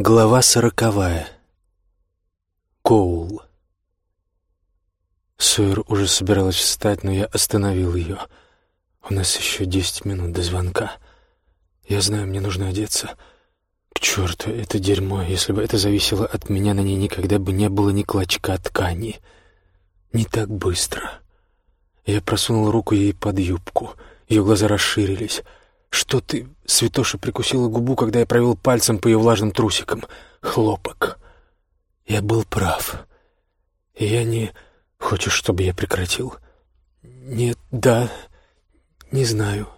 Глава сороковая. Коул. Сойер уже собиралась встать, но я остановил ее. У нас еще десять минут до звонка. Я знаю, мне нужно одеться. К черту, это дерьмо. Если бы это зависело от меня, на ней никогда бы не было ни клочка ткани. Не так быстро. Я просунул руку ей под юбку. Ее глаза расширились. «Что ты?» — Святоша прикусила губу, когда я провел пальцем по ее влажным трусикам. «Хлопок». Я был прав. Я не... Хочешь, чтобы я прекратил? Нет, да, не знаю.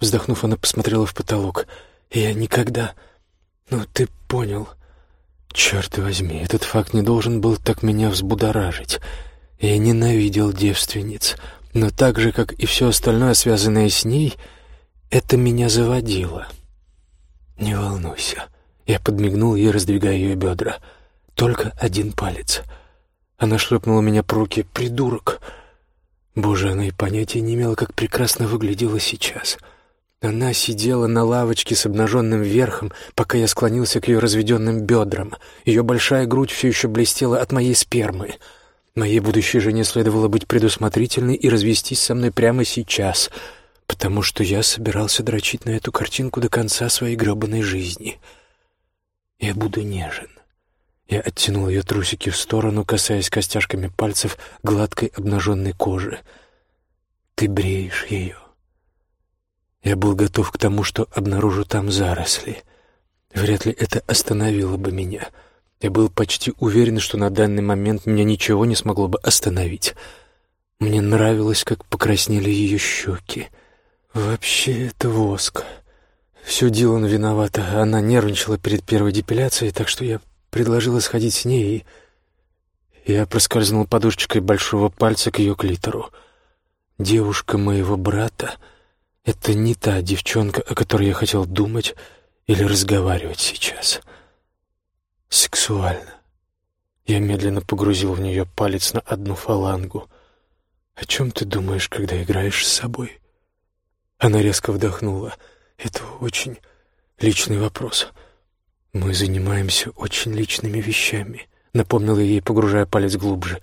Вздохнув, она посмотрела в потолок. Я никогда... Ну, ты понял. Черт возьми, этот факт не должен был так меня взбудоражить. Я ненавидел девственниц, но так же, как и все остальное, связанное с ней, это меня заводило. «Не волнуйся». Я подмигнул ей, раздвигая ее бедра. «Только один палец». Она шлепнула меня по руке. «Придурок!» Боже, она и понятия не имела, как прекрасно выглядела сейчас. Она сидела на лавочке с обнаженным верхом, пока я склонился к ее разведенным бедрам. Ее большая грудь все еще блестела от моей спермы. Моей будущей жене следовало быть предусмотрительной и развестись со мной прямо сейчас — потому что я собирался дрочить на эту картинку до конца своей гребаной жизни. Я буду нежен. Я оттянул ее трусики в сторону, касаясь костяшками пальцев гладкой обнаженной кожи. Ты бреешь ее. Я был готов к тому, что обнаружу там заросли. Вряд ли это остановило бы меня. Я был почти уверен, что на данный момент меня ничего не смогло бы остановить. Мне нравилось, как покраснели ее щеки — «Вообще это воск. Все Дилан виновата. Она нервничала перед первой депиляцией, так что я предложила сходить с ней, и я проскользнул подушечкой большого пальца к ее клитору. Девушка моего брата — это не та девчонка, о которой я хотел думать или разговаривать сейчас. Сексуально. Я медленно погрузил в нее палец на одну фалангу. «О чем ты думаешь, когда играешь с собой?» Она резко вдохнула. «Это очень личный вопрос. Мы занимаемся очень личными вещами», — напомнила ей, погружая палец глубже.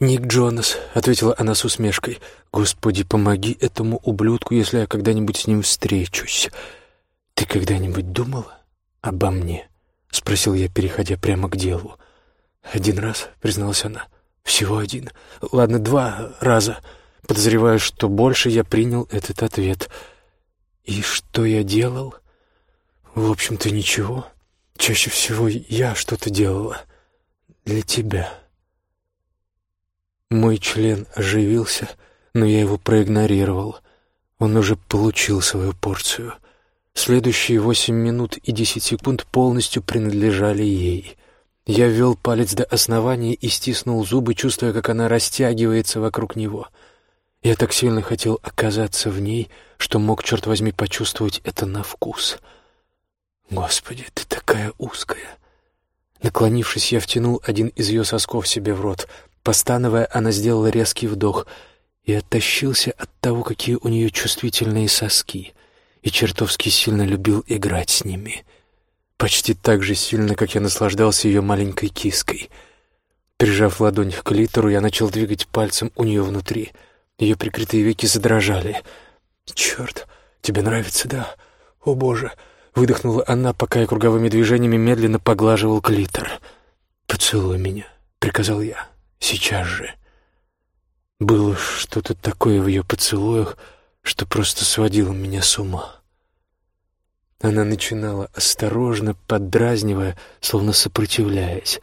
«Ник Джонас», — ответила она с усмешкой. «Господи, помоги этому ублюдку, если я когда-нибудь с ним встречусь. Ты когда-нибудь думала обо мне?» — спросил я, переходя прямо к делу. «Один раз», — призналась она. «Всего один. Ладно, два раза». Подозреваю, что больше я принял этот ответ. И что я делал? В общем-то, ничего. Чаще всего я что-то делала для тебя. Мой член оживился, но я его проигнорировал. Он уже получил свою порцию. Следующие восемь минут и десять секунд полностью принадлежали ей. Я ввел палец до основания и стиснул зубы, чувствуя, как она растягивается вокруг него — я так сильно хотел оказаться в ней, что мог, черт возьми, почувствовать это на вкус. Господи, ты такая узкая. Наклонившись, я втянул один из ее сосков себе в рот. Постановая, она сделала резкий вдох и оттащился от того, какие у нее чувствительные соски, и чертовски сильно любил играть с ними. Почти так же сильно, как я наслаждался ее маленькой киской. Прижав ладонь к клитору, я начал двигать пальцем у нее внутри — ее прикрытые веки задрожали. «Черт, тебе нравится, да? О, Боже!» Выдохнула она, пока я круговыми движениями медленно поглаживал клитор. «Поцелуй меня», — приказал я. «Сейчас же». Было что-то такое в ее поцелуях, что просто сводило меня с ума. Она начинала осторожно, поддразнивая, словно сопротивляясь,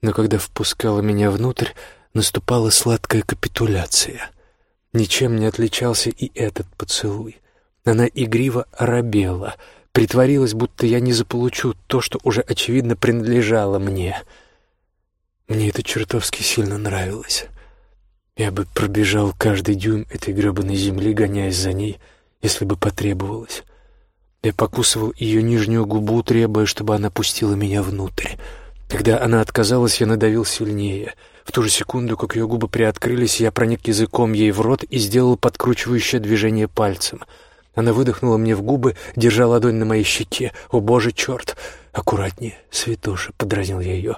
но когда впускала меня внутрь, наступала сладкая капитуляция — Ничем не отличался и этот поцелуй. Она игриво оробела, притворилась, будто я не заполучу то, что уже очевидно принадлежало мне. Мне это чертовски сильно нравилось. Я бы пробежал каждый дюйм этой гребаной земли, гоняясь за ней, если бы потребовалось. Я покусывал ее нижнюю губу, требуя, чтобы она пустила меня внутрь. Когда она отказалась, я надавил сильнее — в ту же секунду, как ее губы приоткрылись, я проник языком ей в рот и сделал подкручивающее движение пальцем. Она выдохнула мне в губы, держа ладонь на моей щеке. «О, боже, черт!» аккуратнее, святоша», — подразнил я ее.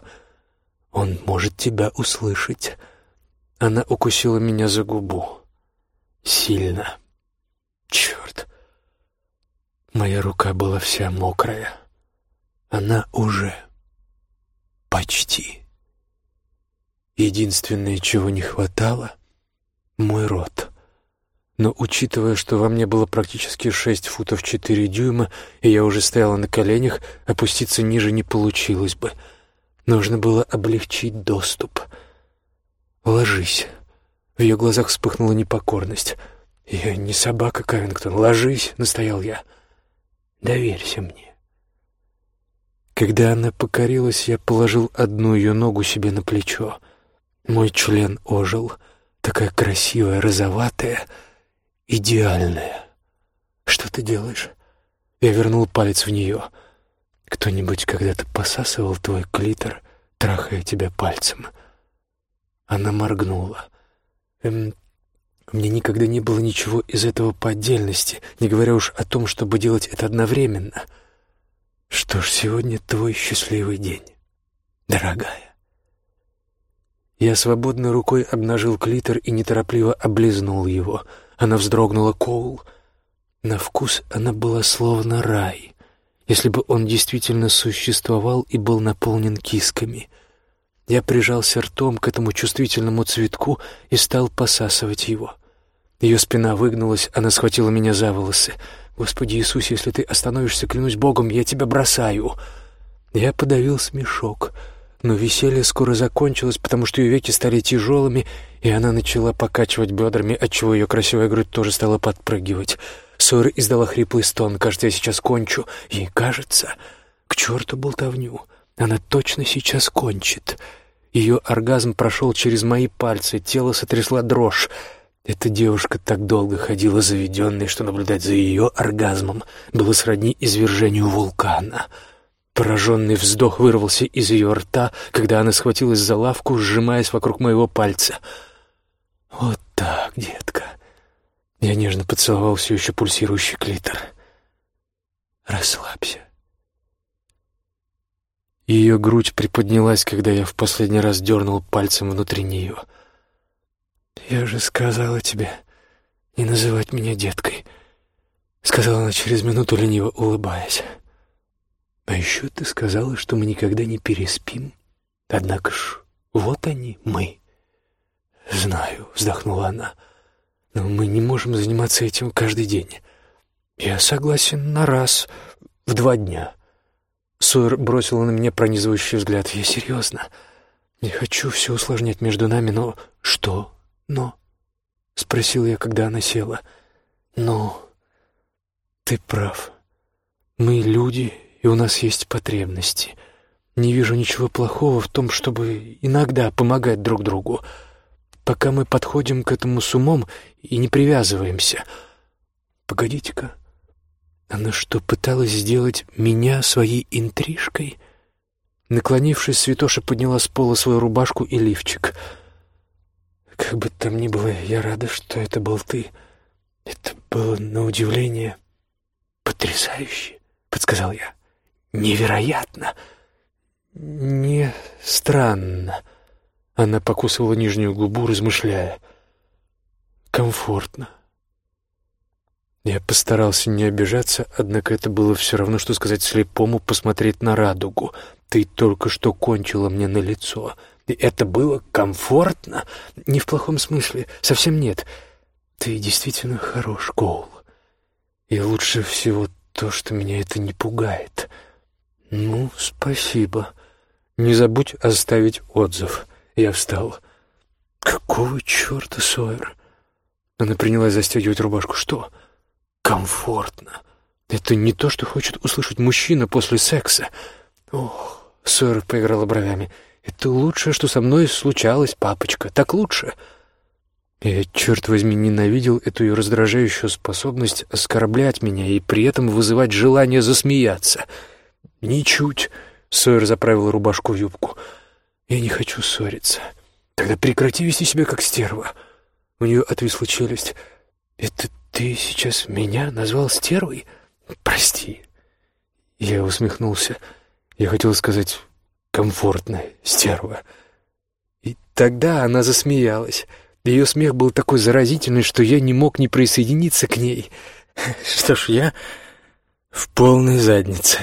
«Он может тебя услышать». Она укусила меня за губу. Сильно. Черт. Моя рука была вся мокрая. Она уже почти. Единственное, чего не хватало — мой рот. Но учитывая, что во мне было практически шесть футов четыре дюйма, и я уже стояла на коленях, опуститься ниже не получилось бы. Нужно было облегчить доступ. «Ложись». В ее глазах вспыхнула непокорность. «Я не собака, Кавингтон. Ложись», — настоял я. «Доверься мне». Когда она покорилась, я положил одну ее ногу себе на плечо. Мой член ожил, такая красивая, розоватая — идеальная. Что ты делаешь? Я вернул палец в нее. Кто-нибудь когда-то посасывал твой клитор, трахая тебя пальцем? Она моргнула. Эм, мне никогда не было ничего из этого по отдельности, не говоря уж о том, чтобы делать это одновременно. Что ж, сегодня твой счастливый день, дорогая. Я свободной рукой обнажил клитор и неторопливо облизнул его — она вздрогнула Коул. На вкус она была словно рай, если бы он действительно существовал и был наполнен кисками. Я прижался ртом к этому чувствительному цветку и стал посасывать его. Ее спина выгнулась, она схватила меня за волосы. «Господи Иисус, если ты остановишься, клянусь Богом, я тебя бросаю!» Я подавил смешок — но веселье скоро закончилось, потому что ее веки стали тяжелыми, и она начала покачивать бедрами, отчего ее красивая грудь тоже стала подпрыгивать. Сойер издала хриплый стон. «Кажется, я сейчас кончу». Ей кажется. К черту болтовню. Она точно сейчас кончит. Ее оргазм прошел через мои пальцы, тело сотрясла дрожь. Эта девушка так долго ходила заведенной, что наблюдать за ее оргазмом было сродни извержению вулкана — Пораженный вздох вырвался из ее рта, когда она схватилась за лавку, сжимаясь вокруг моего пальца. «Вот так, детка!» Я нежно поцеловал все еще пульсирующий клитор. «Расслабься». Ее грудь приподнялась, когда я в последний раз дернул пальцем внутри нее. «Я же сказала тебе не называть меня деткой», — сказала она через минуту, лениво улыбаясь. А еще ты сказала, что мы никогда не переспим. Однако ж, вот они, мы. Знаю, вздохнула она, но мы не можем заниматься этим каждый день. Я согласен на раз в два дня. Сойер бросила на меня пронизывающий взгляд. Я серьезно. Не хочу все усложнять между нами, но... Что? Но? Спросил я, когда она села. Но... Ты прав. Мы люди, и у нас есть потребности. Не вижу ничего плохого в том, чтобы иногда помогать друг другу, пока мы подходим к этому с умом и не привязываемся. Погодите-ка, она что, пыталась сделать меня своей интрижкой? Наклонившись, Святоша подняла с пола свою рубашку и лифчик. Как бы там ни было, я рада, что это был ты. Это было, на удивление, потрясающе, — подсказал я. Невероятно. Не странно. Она покусывала нижнюю губу, размышляя. Комфортно. Я постарался не обижаться, однако это было все равно, что сказать слепому посмотреть на радугу. Ты только что кончила мне на лицо. И это было комфортно? Не в плохом смысле, совсем нет. Ты действительно хорош, Коул. И лучше всего то, что меня это не пугает. — «Ну, спасибо. Не забудь оставить отзыв». Я встал. «Какого черта, Сойер?» Она принялась застегивать рубашку. «Что?» «Комфортно. Это не то, что хочет услышать мужчина после секса». «Ох», — Сойер поиграла бровями. «Это лучшее, что со мной случалось, папочка. Так лучше». Я, черт возьми, ненавидел эту ее раздражающую способность оскорблять меня и при этом вызывать желание засмеяться — «Ничуть», — Сойер заправил рубашку в юбку. «Я не хочу ссориться. Тогда прекрати вести себя как стерва». У нее отвисла челюсть. «Это ты сейчас меня назвал стервой? Прости». Я усмехнулся. Я хотел сказать «комфортная стерва». И тогда она засмеялась. Ее смех был такой заразительный, что я не мог не присоединиться к ней. Что ж, я в полной заднице.